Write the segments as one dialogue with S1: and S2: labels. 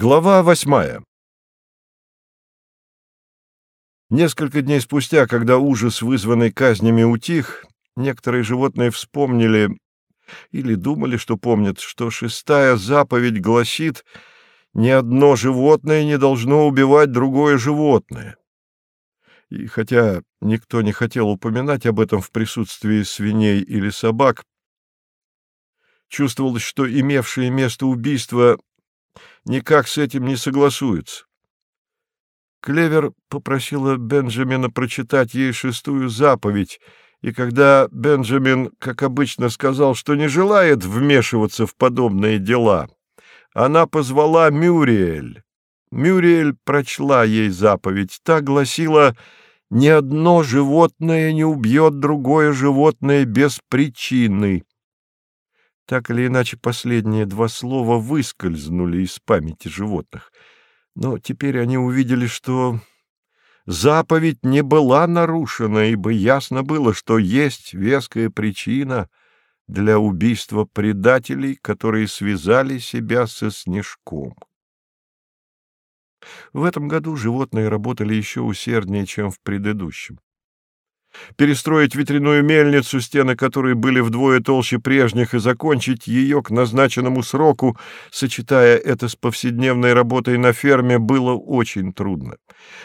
S1: Глава восьмая Несколько дней спустя, когда ужас, вызванный казнями, утих, некоторые животные вспомнили или думали, что помнят, что шестая заповедь гласит «Ни одно животное не должно убивать другое животное». И хотя никто не хотел упоминать об этом в присутствии свиней или собак, чувствовалось, что имевшие место убийства никак с этим не согласуются. Клевер попросила Бенджамина прочитать ей шестую заповедь, и когда Бенджамин, как обычно, сказал, что не желает вмешиваться в подобные дела, она позвала Мюриэль. Мюриэль прочла ей заповедь. Та гласила «Ни одно животное не убьет другое животное без причины». Так или иначе, последние два слова выскользнули из памяти животных. Но теперь они увидели, что заповедь не была нарушена, ибо ясно было, что есть веская причина для убийства предателей, которые связали себя со снежком. В этом году животные работали еще усерднее, чем в предыдущем перестроить ветряную мельницу, стены которой были вдвое толще прежних, и закончить ее к назначенному сроку, сочетая это с повседневной работой на ферме, было очень трудно.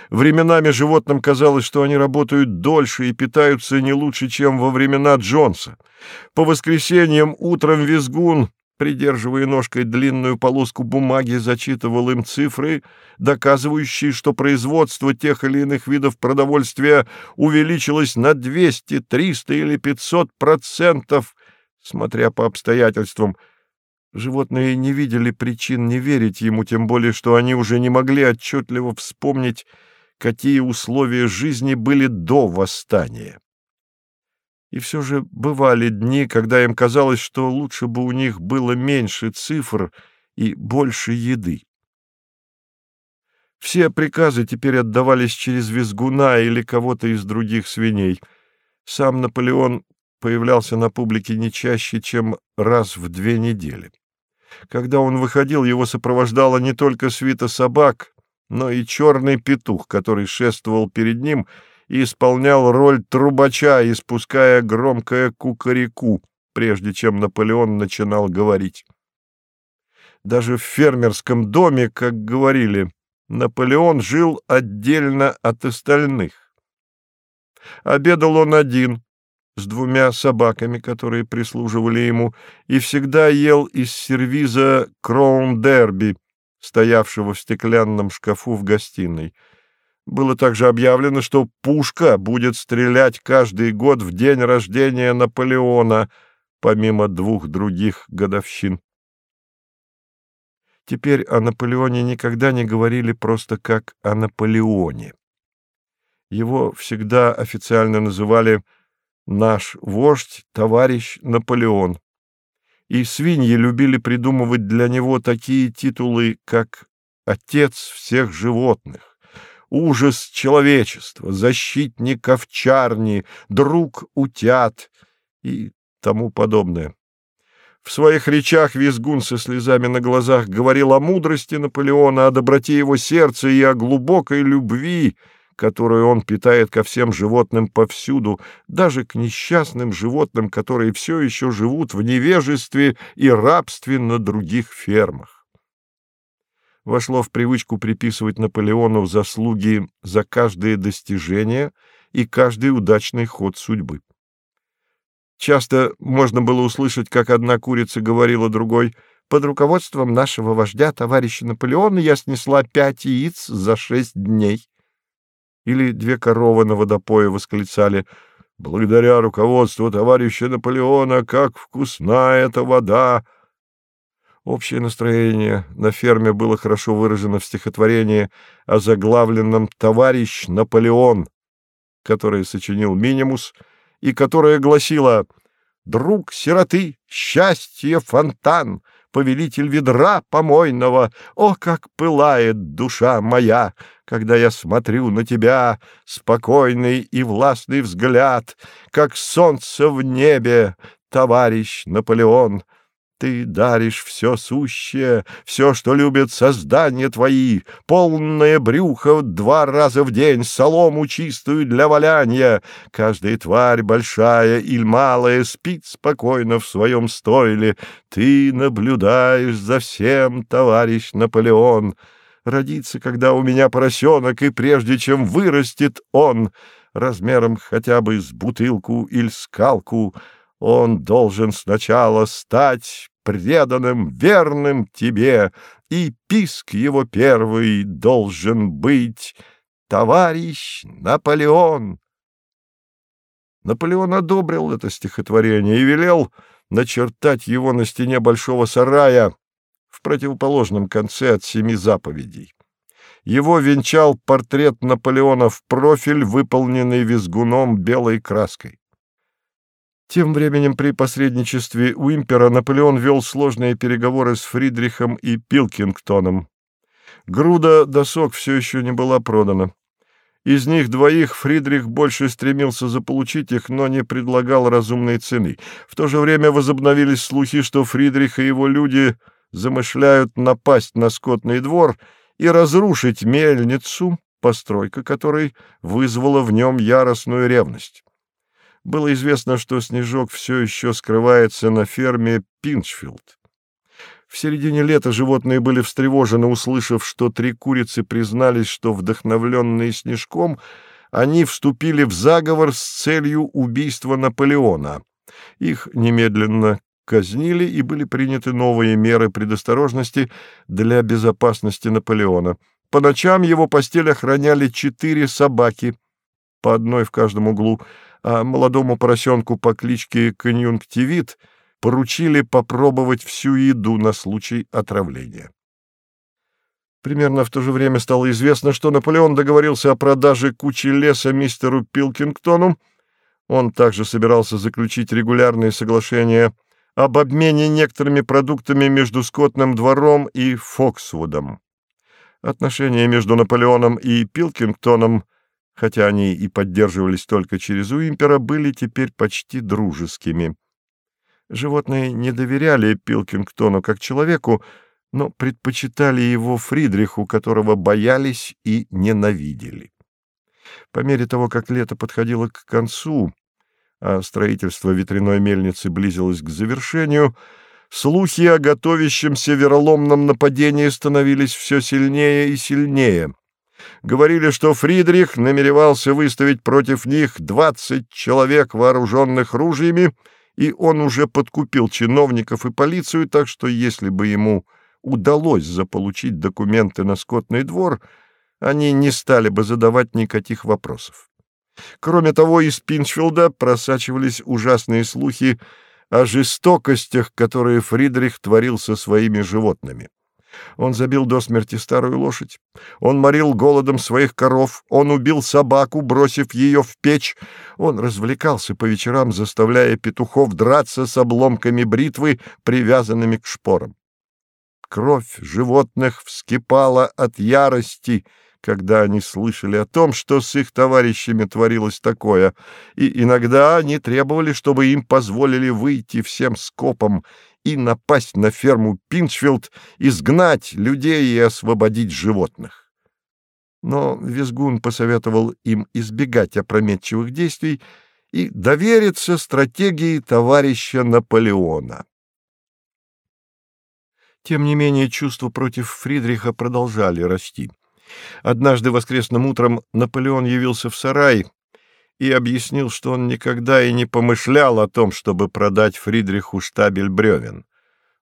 S1: Временами животным казалось, что они работают дольше и питаются не лучше, чем во времена Джонса. По воскресеньям утром визгун придерживая ножкой длинную полоску бумаги, зачитывал им цифры, доказывающие, что производство тех или иных видов продовольствия увеличилось на 200, 300 или 500 процентов, смотря по обстоятельствам. Животные не видели причин не верить ему, тем более, что они уже не могли отчетливо вспомнить, какие условия жизни были до восстания. И все же бывали дни, когда им казалось, что лучше бы у них было меньше цифр и больше еды. Все приказы теперь отдавались через визгуна или кого-то из других свиней. Сам Наполеон появлялся на публике не чаще, чем раз в две недели. Когда он выходил, его сопровождала не только свита собак, но и черный петух, который шествовал перед ним — и исполнял роль трубача, испуская громкое кукареку, прежде чем Наполеон начинал говорить. Даже в фермерском доме, как говорили, Наполеон жил отдельно от остальных. Обедал он один, с двумя собаками, которые прислуживали ему, и всегда ел из сервиза кроун-дерби, стоявшего в стеклянном шкафу в гостиной — было также объявлено, что пушка будет стрелять каждый год в день рождения Наполеона, помимо двух других годовщин. Теперь о Наполеоне никогда не говорили просто как о Наполеоне. Его всегда официально называли «наш вождь, товарищ Наполеон». И свиньи любили придумывать для него такие титулы, как «отец всех животных», ужас человечества, защитник овчарни, друг утят и тому подобное. В своих речах Визгун со слезами на глазах говорил о мудрости Наполеона, о доброте его сердца и о глубокой любви, которую он питает ко всем животным повсюду, даже к несчастным животным, которые все еще живут в невежестве и рабстве на других фермах вошло в привычку приписывать Наполеону заслуги за каждое достижение и каждый удачный ход судьбы. Часто можно было услышать, как одна курица говорила другой «Под руководством нашего вождя, товарища Наполеона, я снесла пять яиц за шесть дней». Или две коровы на водопое восклицали «Благодаря руководству товарища Наполеона, как вкусна эта вода!» Общее настроение на ферме было хорошо выражено в стихотворении о заглавленном «Товарищ Наполеон», которое сочинил Минимус, и которое гласило «Друг сироты, счастье, фонтан, повелитель ведра помойного, о, как пылает душа моя, когда я смотрю на тебя, спокойный и властный взгляд, как солнце в небе, товарищ Наполеон». Ты даришь все сущее, все, что любят создания твои, полное брюхо два раза в день, солому чистую для валяния. Каждая тварь, большая или малая, спит спокойно в своем стойле. Ты наблюдаешь за всем, товарищ Наполеон. Родится, когда у меня поросенок, и прежде чем вырастет он, размером хотя бы с бутылку или скалку, он должен сначала стать преданным, верным тебе, и писк его первый должен быть «Товарищ Наполеон». Наполеон одобрил это стихотворение и велел начертать его на стене большого сарая в противоположном конце от семи заповедей. Его венчал портрет Наполеона в профиль, выполненный визгуном белой краской. Тем временем при посредничестве Уимпера Наполеон вел сложные переговоры с Фридрихом и Пилкингтоном. Груда досок все еще не была продана. Из них двоих Фридрих больше стремился заполучить их, но не предлагал разумной цены. В то же время возобновились слухи, что Фридрих и его люди замышляют напасть на скотный двор и разрушить мельницу, постройка которой вызвала в нем яростную ревность. Было известно, что Снежок все еще скрывается на ферме Пинчфилд. В середине лета животные были встревожены, услышав, что три курицы признались, что, вдохновленные Снежком, они вступили в заговор с целью убийства Наполеона. Их немедленно казнили, и были приняты новые меры предосторожности для безопасности Наполеона. По ночам его постель охраняли четыре собаки, по одной в каждом углу, а молодому поросенку по кличке Конъюнктивит поручили попробовать всю еду на случай отравления. Примерно в то же время стало известно, что Наполеон договорился о продаже кучи леса мистеру Пилкингтону. Он также собирался заключить регулярные соглашения об обмене некоторыми продуктами между скотным двором и Фоксвудом. Отношения между Наполеоном и Пилкингтоном хотя они и поддерживались только через Уимпера, были теперь почти дружескими. Животные не доверяли Пилкингтону как человеку, но предпочитали его Фридриху, которого боялись и ненавидели. По мере того, как лето подходило к концу, а строительство ветряной мельницы близилось к завершению, слухи о готовящемся вероломном нападении становились все сильнее и сильнее говорили, что Фридрих намеревался выставить против них двадцать человек, вооруженных ружьями, и он уже подкупил чиновников и полицию, так что если бы ему удалось заполучить документы на скотный двор, они не стали бы задавать никаких вопросов. Кроме того, из Пинчфилда просачивались ужасные слухи о жестокостях, которые Фридрих творил со своими животными. Он забил до смерти старую лошадь. Он морил голодом своих коров. Он убил собаку, бросив ее в печь. Он развлекался по вечерам, заставляя петухов драться с обломками бритвы, привязанными к шпорам. Кровь животных вскипала от ярости, когда они слышали о том, что с их товарищами творилось такое, и иногда они требовали, чтобы им позволили выйти всем скопом и напасть на ферму Пинчфилд, изгнать людей и освободить животных. Но Визгун посоветовал им избегать опрометчивых действий и довериться стратегии товарища Наполеона. Тем не менее, чувства против Фридриха продолжали расти. Однажды воскресным утром Наполеон явился в сарай и объяснил, что он никогда и не помышлял о том, чтобы продать Фридриху штабель бревен.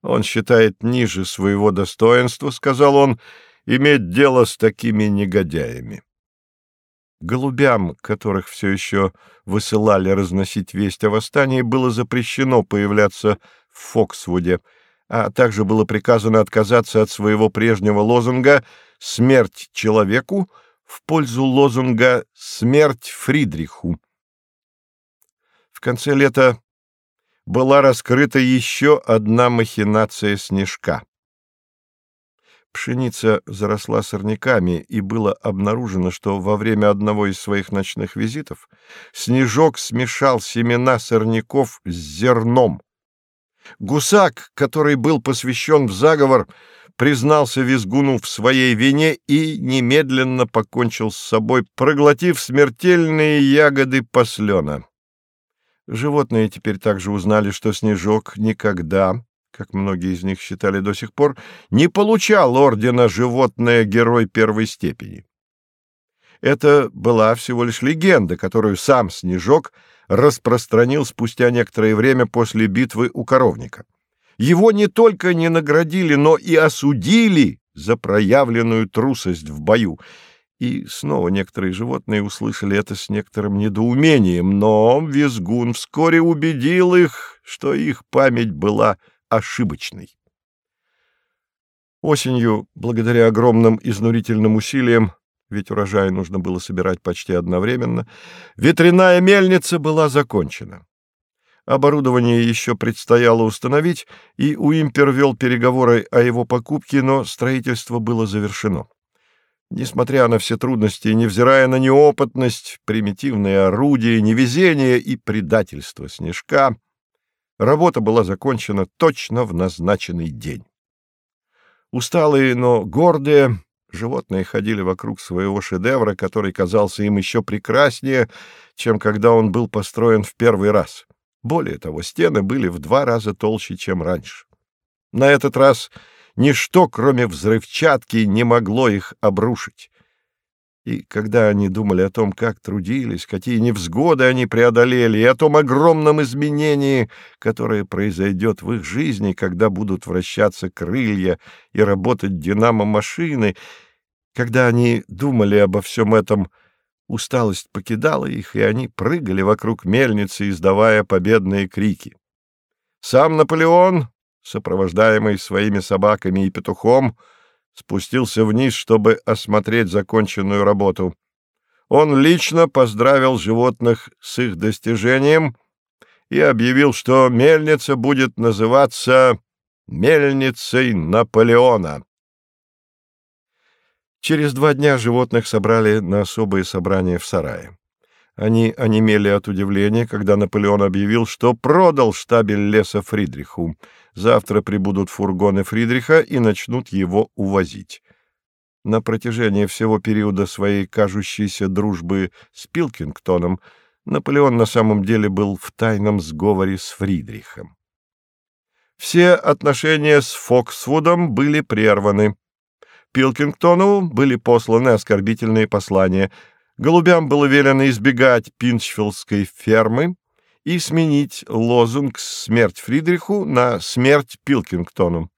S1: Он считает ниже своего достоинства, — сказал он, — иметь дело с такими негодяями. Голубям, которых все еще высылали разносить весть о восстании, было запрещено появляться в Фоксвуде, а также было приказано отказаться от своего прежнего лозунга «Смерть человеку» в пользу лозунга «Смерть Фридриху». В конце лета была раскрыта еще одна махинация снежка. Пшеница заросла сорняками, и было обнаружено, что во время одного из своих ночных визитов Снежок смешал семена сорняков с зерном. Гусак, который был посвящен в заговор, признался Визгуну в своей вине и немедленно покончил с собой, проглотив смертельные ягоды послена. Животные теперь также узнали, что Снежок никогда, как многие из них считали до сих пор, не получал ордена «Животное-герой первой степени». Это была всего лишь легенда, которую сам Снежок распространил спустя некоторое время после битвы у коровника. Его не только не наградили, но и осудили за проявленную трусость в бою. И снова некоторые животные услышали это с некоторым недоумением, но Визгун вскоре убедил их, что их память была ошибочной. Осенью, благодаря огромным изнурительным усилиям, ведь урожай нужно было собирать почти одновременно, ветряная мельница была закончена. Оборудование еще предстояло установить, и Уимпер вел переговоры о его покупке, но строительство было завершено. Несмотря на все трудности, невзирая на неопытность, примитивные орудия, невезение и предательство Снежка, работа была закончена точно в назначенный день. Усталые, но гордые, Животные ходили вокруг своего шедевра, который казался им еще прекраснее, чем когда он был построен в первый раз. Более того, стены были в два раза толще, чем раньше. На этот раз ничто, кроме взрывчатки, не могло их обрушить. И когда они думали о том, как трудились, какие невзгоды они преодолели, и о том огромном изменении, которое произойдет в их жизни, когда будут вращаться крылья и работать динамо-машины, когда они думали обо всем этом, усталость покидала их, и они прыгали вокруг мельницы, издавая победные крики. Сам Наполеон, сопровождаемый своими собаками и петухом, — спустился вниз, чтобы осмотреть законченную работу. Он лично поздравил животных с их достижением и объявил, что мельница будет называться «Мельницей Наполеона». Через два дня животных собрали на особое собрание в сарае. Они онемели от удивления, когда Наполеон объявил, что продал штабель леса Фридриху. Завтра прибудут фургоны Фридриха и начнут его увозить. На протяжении всего периода своей кажущейся дружбы с Пилкингтоном Наполеон на самом деле был в тайном сговоре с Фридрихом. Все отношения с Фоксвудом были прерваны. Пилкингтону были посланы оскорбительные послания — Голубям было велено избегать Пинчфилдской фермы и сменить лозунг «Смерть Фридриху» на «Смерть Пилкингтону».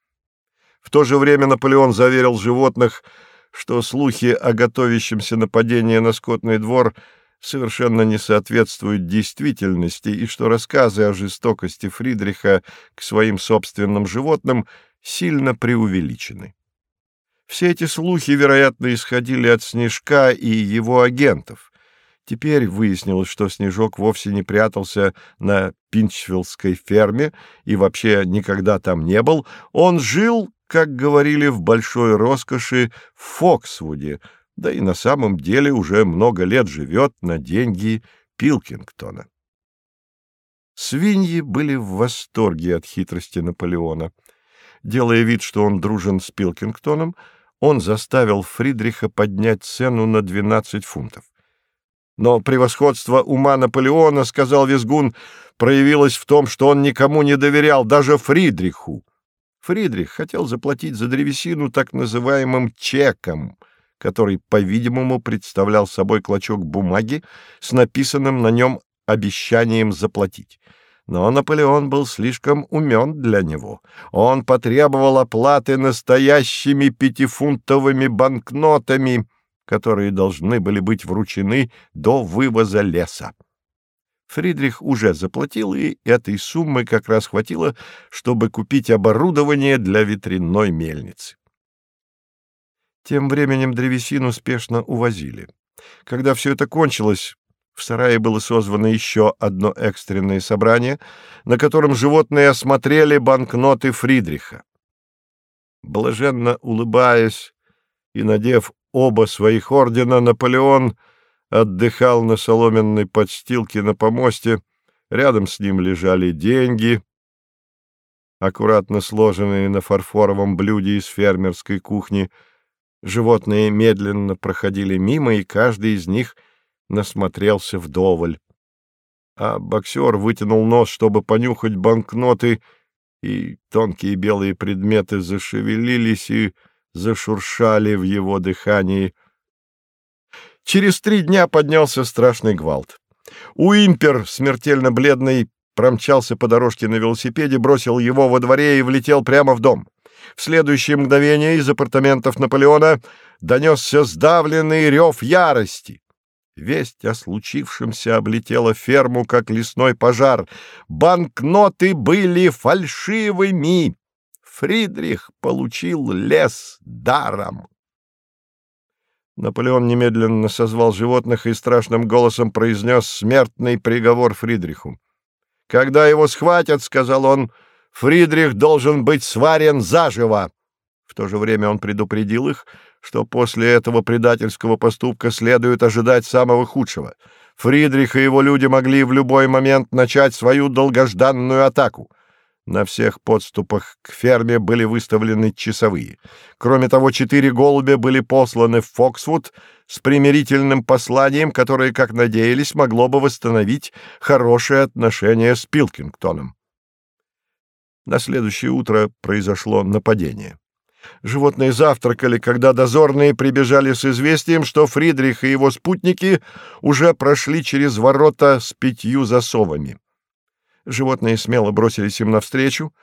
S1: В то же время Наполеон заверил животных, что слухи о готовящемся нападении на скотный двор совершенно не соответствуют действительности и что рассказы о жестокости Фридриха к своим собственным животным сильно преувеличены. Все эти слухи, вероятно, исходили от Снежка и его агентов. Теперь выяснилось, что Снежок вовсе не прятался на Пинчвиллской ферме и вообще никогда там не был. Он жил, как говорили, в большой роскоши в Фоксвуде, да и на самом деле уже много лет живет на деньги Пилкингтона. Свиньи были в восторге от хитрости Наполеона. Делая вид, что он дружен с Пилкингтоном, он заставил Фридриха поднять цену на 12 фунтов. Но превосходство ума Наполеона, сказал Визгун, проявилось в том, что он никому не доверял, даже Фридриху. Фридрих хотел заплатить за древесину так называемым чеком, который, по-видимому, представлял собой клочок бумаги с написанным на нем обещанием заплатить. Но Наполеон был слишком умен для него. Он потребовал оплаты настоящими пятифунтовыми банкнотами, которые должны были быть вручены до вывоза леса. Фридрих уже заплатил, и этой суммы как раз хватило, чтобы купить оборудование для ветряной мельницы. Тем временем древесину спешно увозили. Когда все это кончилось, в сарае было созвано еще одно экстренное собрание, на котором животные осмотрели банкноты Фридриха. Блаженно улыбаясь и надев оба своих ордена, Наполеон отдыхал на соломенной подстилке на помосте, рядом с ним лежали деньги, аккуратно сложенные на фарфоровом блюде из фермерской кухни. Животные медленно проходили мимо, и каждый из них насмотрелся вдоволь. А боксер вытянул нос, чтобы понюхать банкноты, и тонкие белые предметы зашевелились и зашуршали в его дыхании. Через три дня поднялся страшный гвалт. Уимпер, смертельно бледный, промчался по дорожке на велосипеде, бросил его во дворе и влетел прямо в дом. В следующее мгновение из апартаментов Наполеона донесся сдавленный рев ярости. Весть о случившемся облетела ферму, как лесной пожар. Банкноты были фальшивыми. Фридрих получил лес даром. Наполеон немедленно созвал животных и страшным голосом произнес смертный приговор Фридриху. «Когда его схватят, — сказал он, — Фридрих должен быть сварен заживо». В то же время он предупредил их, что после этого предательского поступка следует ожидать самого худшего. Фридрих и его люди могли в любой момент начать свою долгожданную атаку — на всех подступах к ферме были выставлены часовые. Кроме того, четыре голубя были посланы в Фоксвуд с примирительным посланием, которое, как надеялись, могло бы восстановить хорошие отношения с Пилкингтоном. На следующее утро произошло нападение. Животные завтракали, когда дозорные прибежали с известием, что Фридрих и его спутники уже прошли через ворота с пятью засовами. Животные смело бросились им навстречу,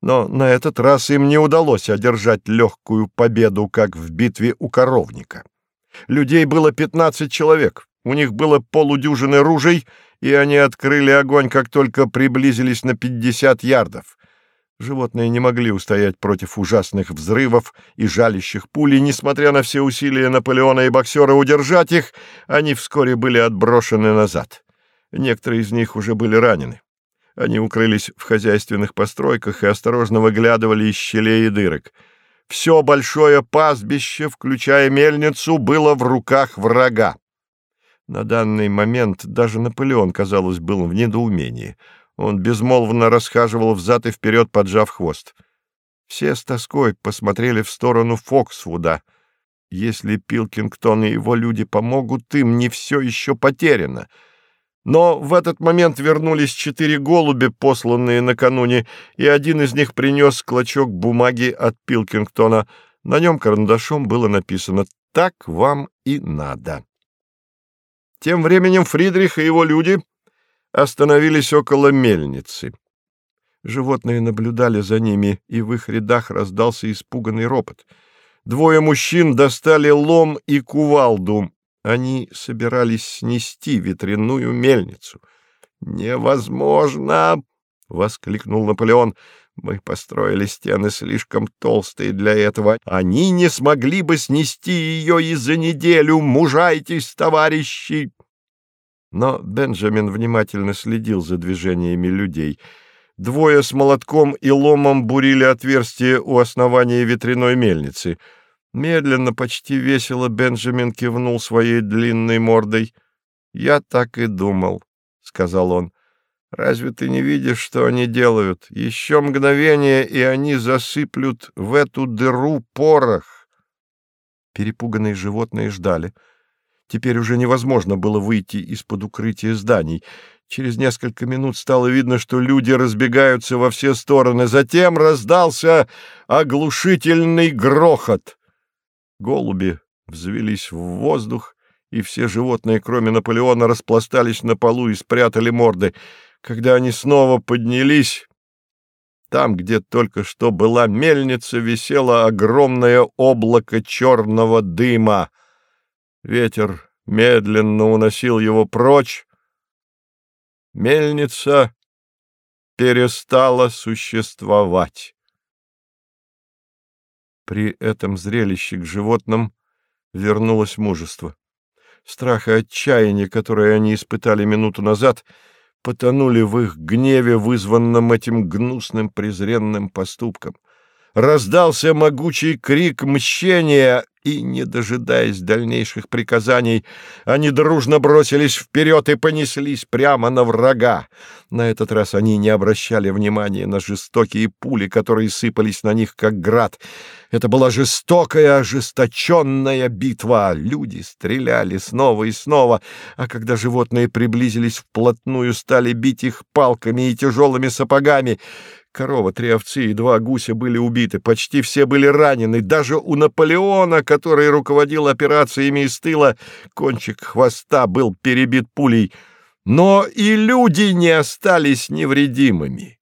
S1: но на этот раз им не удалось одержать легкую победу, как в битве у коровника. Людей было пятнадцать человек, у них было полудюжины ружей, и они открыли огонь, как только приблизились на пятьдесят ярдов. Животные не могли устоять против ужасных взрывов и жалящих пулей. Несмотря на все усилия Наполеона и боксера удержать их, они вскоре были отброшены назад. Некоторые из них уже были ранены. Они укрылись в хозяйственных постройках и осторожно выглядывали из щелей и дырок. Все большое пастбище, включая мельницу, было в руках врага. На данный момент даже Наполеон, казалось, был в недоумении. Он безмолвно расхаживал взад и вперед, поджав хвост. Все с тоской посмотрели в сторону Фоксвуда. Если Пилкингтон и его люди помогут им, не все еще потеряно — но в этот момент вернулись четыре голуби, посланные накануне, и один из них принес клочок бумаги от Пилкингтона. На нем карандашом было написано «Так вам и надо». Тем временем Фридрих и его люди остановились около мельницы. Животные наблюдали за ними, и в их рядах раздался испуганный ропот. Двое мужчин достали лом и кувалду. Они собирались снести ветряную мельницу. «Невозможно!» — воскликнул Наполеон. «Мы построили стены слишком толстые для этого. Они не смогли бы снести ее и за неделю. Мужайтесь, товарищи!» Но Бенджамин внимательно следил за движениями людей. Двое с молотком и ломом бурили отверстие у основания ветряной мельницы — Медленно, почти весело Бенджамин кивнул своей длинной мордой. «Я так и думал», — сказал он. «Разве ты не видишь, что они делают? Еще мгновение, и они засыплют в эту дыру порох». Перепуганные животные ждали. Теперь уже невозможно было выйти из-под укрытия зданий. Через несколько минут стало видно, что люди разбегаются во все стороны. Затем раздался оглушительный грохот. Голуби взвелись в воздух, и все животные, кроме Наполеона, распластались на полу и спрятали морды. Когда они снова поднялись, там, где только что была мельница, висело огромное облако черного дыма. Ветер медленно уносил его прочь. Мельница перестала существовать. При этом зрелище к животным вернулось мужество. Страх и отчаяние, которые они испытали минуту назад, потонули в их гневе, вызванном этим гнусным презренным поступком. Раздался могучий крик мщения, и, не дожидаясь дальнейших приказаний, они дружно бросились вперед и понеслись прямо на врага. На этот раз они не обращали внимания на жестокие пули, которые сыпались на них, как град. Это была жестокая, ожесточенная битва. Люди стреляли снова и снова, а когда животные приблизились вплотную, стали бить их палками и тяжелыми сапогами. Корова, три овцы и два гуся были убиты, почти все были ранены. Даже у Наполеона, который руководил операциями из тыла, кончик хвоста был перебит пулей. Но и люди не остались невредимыми.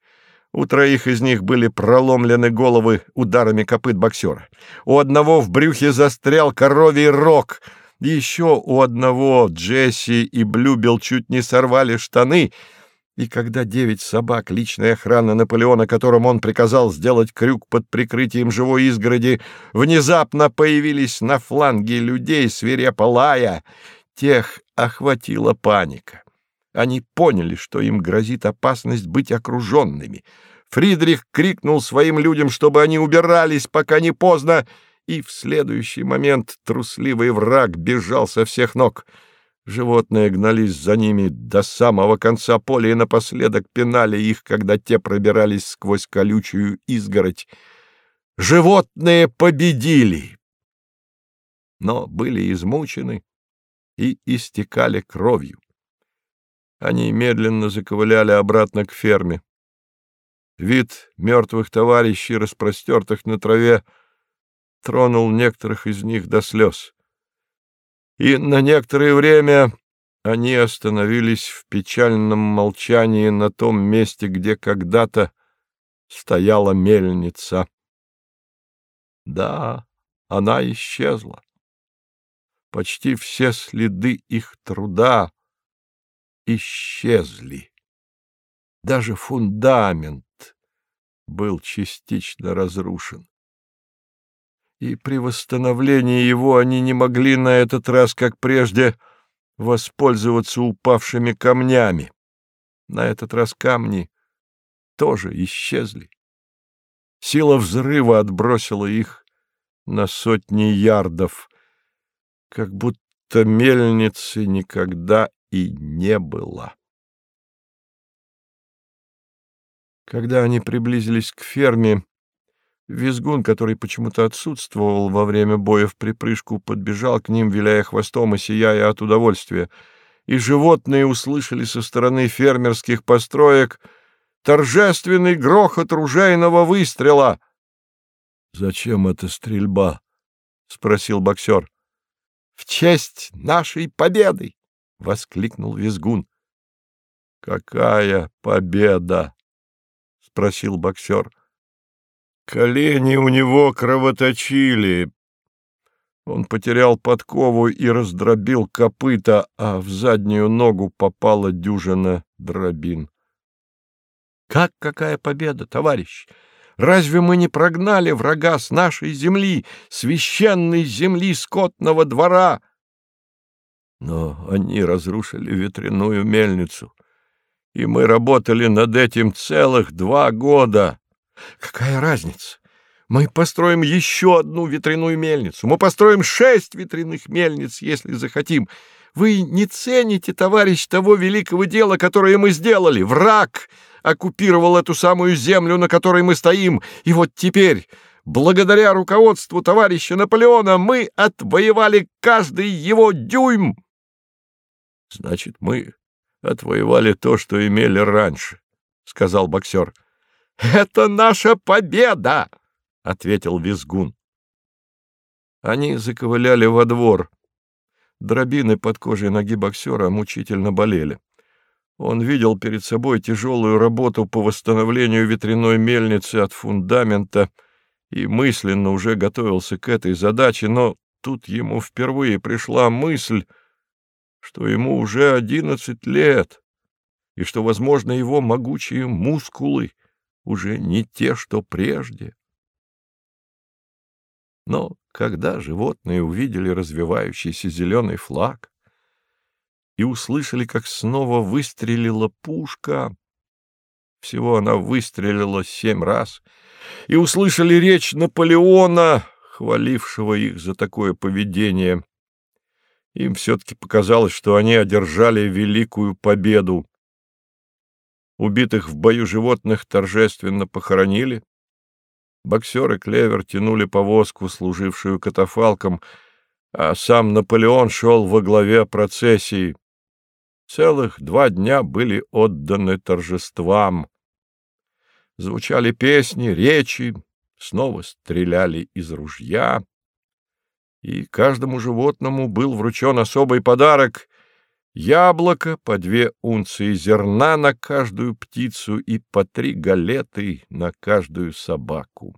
S1: У троих из них были проломлены головы ударами копыт боксера. У одного в брюхе застрял коровий рог. Еще у одного Джесси и Блюбел чуть не сорвали штаны — и когда девять собак, личная охрана Наполеона, которым он приказал сделать крюк под прикрытием живой изгороди, внезапно появились на фланге людей, свирепо лая, тех охватила паника. Они поняли, что им грозит опасность быть окруженными. Фридрих крикнул своим людям, чтобы они убирались, пока не поздно, и в следующий момент трусливый враг бежал со всех ног — Животные гнались за ними до самого конца поля и напоследок пинали их, когда те пробирались сквозь колючую изгородь. Животные победили, но были измучены и истекали кровью. Они медленно заковыляли обратно к ферме. Вид мертвых товарищей, распростертых на траве, тронул некоторых из них до слез и на некоторое время они остановились в печальном молчании на том месте, где когда-то стояла мельница. Да, она исчезла. Почти все следы их труда исчезли. Даже фундамент был частично разрушен и при восстановлении его они не могли на этот раз, как прежде, воспользоваться упавшими камнями. На этот раз камни тоже исчезли. Сила взрыва отбросила их на сотни ярдов, как будто мельницы никогда и не было. Когда они приблизились к ферме, Визгун, который почему-то отсутствовал во время боя в припрыжку, подбежал к ним, виляя хвостом и сияя от удовольствия. И животные услышали со стороны фермерских построек торжественный грохот ружейного выстрела. — Зачем эта стрельба? — спросил боксер. — В честь нашей победы! — воскликнул Визгун. — Какая победа? — спросил боксер. — Колени у него кровоточили. Он потерял подкову и раздробил копыта, а в заднюю ногу попала дюжина дробин. — Как какая победа, товарищ! Разве мы не прогнали врага с нашей земли, священной земли скотного двора? Но они разрушили ветряную мельницу, и мы работали над этим целых два года. Какая разница? Мы построим еще одну ветряную мельницу. Мы построим шесть ветряных мельниц, если захотим. Вы не цените, товарищ, того великого дела, которое мы сделали. Враг оккупировал эту самую землю, на которой мы стоим. И вот теперь, благодаря руководству товарища Наполеона, мы отвоевали каждый его дюйм. Значит, мы отвоевали то, что имели раньше, — сказал боксер. — «Это наша победа!» — ответил Визгун. Они заковыляли во двор. Дробины под кожей ноги боксера мучительно болели. Он видел перед собой тяжелую работу по восстановлению ветряной мельницы от фундамента и мысленно уже готовился к этой задаче, но тут ему впервые пришла мысль, что ему уже одиннадцать лет, и что, возможно, его могучие мускулы — уже не те, что прежде. Но когда животные увидели развивающийся зеленый флаг и услышали, как снова выстрелила пушка, всего она выстрелила семь раз, и услышали речь Наполеона, хвалившего их за такое поведение. Им все-таки показалось, что они одержали великую победу. Убитых в бою животных торжественно похоронили. Боксеры Клевер тянули повозку, служившую катафалком, а сам Наполеон шел во главе процессии. Целых два дня были отданы торжествам. Звучали песни, речи, снова стреляли из ружья, и каждому животному был вручен особый подарок — яблоко, по две унции зерна на каждую птицу и по три галеты на каждую собаку.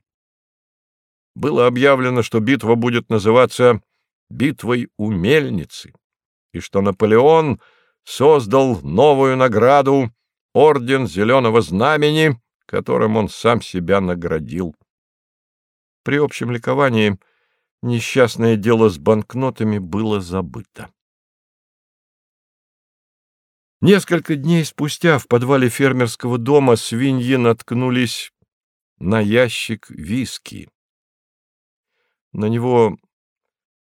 S1: Было объявлено, что битва будет называться «битвой у мельницы», и что Наполеон создал новую награду — Орден Зеленого Знамени, которым он сам себя наградил. При общем ликовании несчастное дело с банкнотами было забыто. Несколько дней спустя в подвале фермерского дома свиньи наткнулись на ящик виски. На него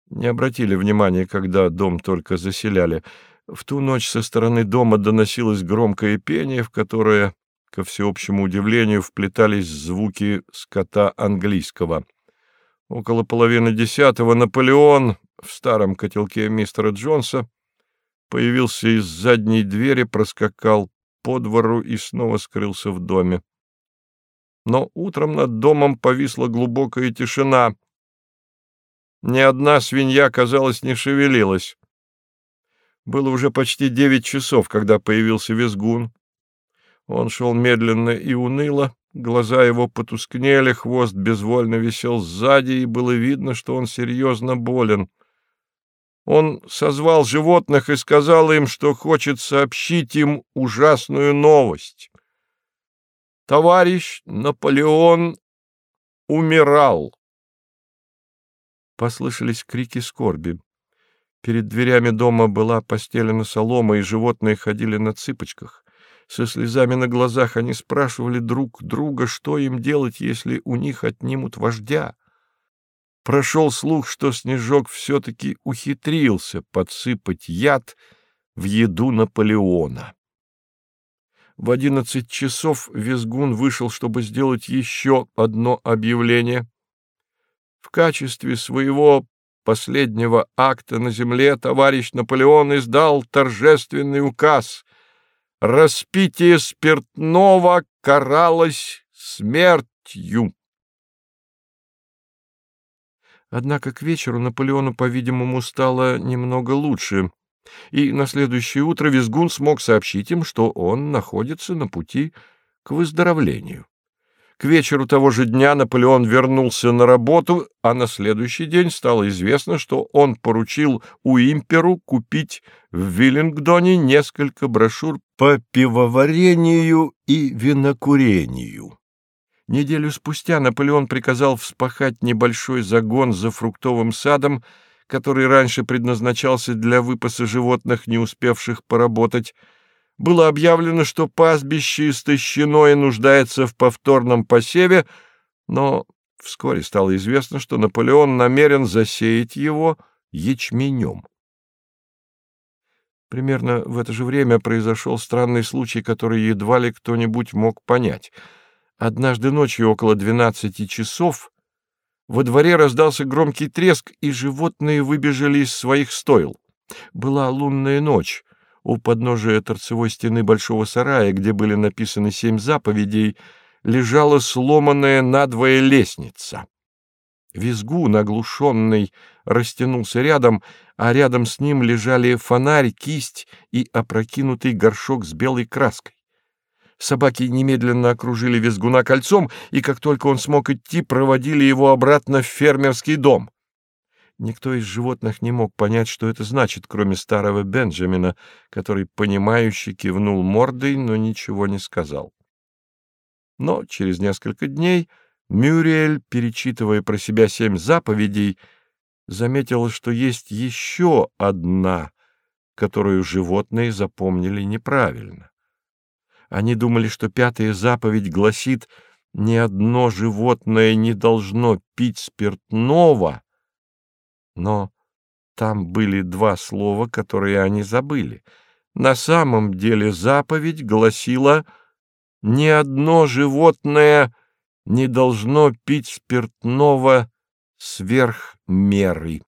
S1: не обратили внимания, когда дом только заселяли. В ту ночь со стороны дома доносилось громкое пение, в которое, ко всеобщему удивлению, вплетались звуки скота английского. Около половины десятого Наполеон в старом котелке мистера Джонса появился из задней двери, проскакал по двору и снова скрылся в доме. Но утром над домом повисла глубокая тишина. Ни одна свинья, казалось, не шевелилась. Было уже почти девять часов, когда появился визгун. Он шел медленно и уныло, Глаза его потускнели, хвост безвольно висел сзади, и было видно, что он серьезно болен. Он созвал животных и сказал им, что хочет сообщить им ужасную новость. Товарищ Наполеон умирал. Послышались крики скорби. Перед дверями дома была постелена солома, и животные ходили на цыпочках. Со слезами на глазах они спрашивали друг друга, что им делать, если у них отнимут вождя. Прошел слух, что Снежок все-таки ухитрился подсыпать яд в еду Наполеона. В одиннадцать часов Визгун вышел, чтобы сделать еще одно объявление. В качестве своего последнего акта на земле товарищ Наполеон издал торжественный указ распитие спиртного каралось смертью. Однако к вечеру Наполеону, по-видимому, стало немного лучше, и на следующее утро Визгун смог сообщить им, что он находится на пути к выздоровлению. К вечеру того же дня Наполеон вернулся на работу, а на следующий день стало известно, что он поручил Уимперу купить в Виллингдоне несколько брошюр по пивоварению и винокурению. Неделю спустя Наполеон приказал вспахать небольшой загон за фруктовым садом, который раньше предназначался для выпаса животных, не успевших поработать, было объявлено, что пастбище истощено и нуждается в повторном посеве, но вскоре стало известно, что Наполеон намерен засеять его ячменем. Примерно в это же время произошел странный случай, который едва ли кто-нибудь мог понять. Однажды ночью около двенадцати часов во дворе раздался громкий треск, и животные выбежали из своих стойл. Была лунная ночь, у подножия торцевой стены большого сарая, где были написаны семь заповедей, лежала сломанная надвое лестница. Визгун, оглушенный, растянулся рядом, а рядом с ним лежали фонарь, кисть и опрокинутый горшок с белой краской. Собаки немедленно окружили Визгуна кольцом, и как только он смог идти, проводили его обратно в фермерский дом. Никто из животных не мог понять, что это значит, кроме старого Бенджамина, который, понимающе кивнул мордой, но ничего не сказал. Но через несколько дней Мюриэль, перечитывая про себя семь заповедей, заметила, что есть еще одна, которую животные запомнили неправильно. Они думали, что пятая заповедь гласит ни одно животное не должно пить спиртного, но там были два слова, которые они забыли. На самом деле заповедь гласила «Ни одно животное не должно пить спиртного сверх меры».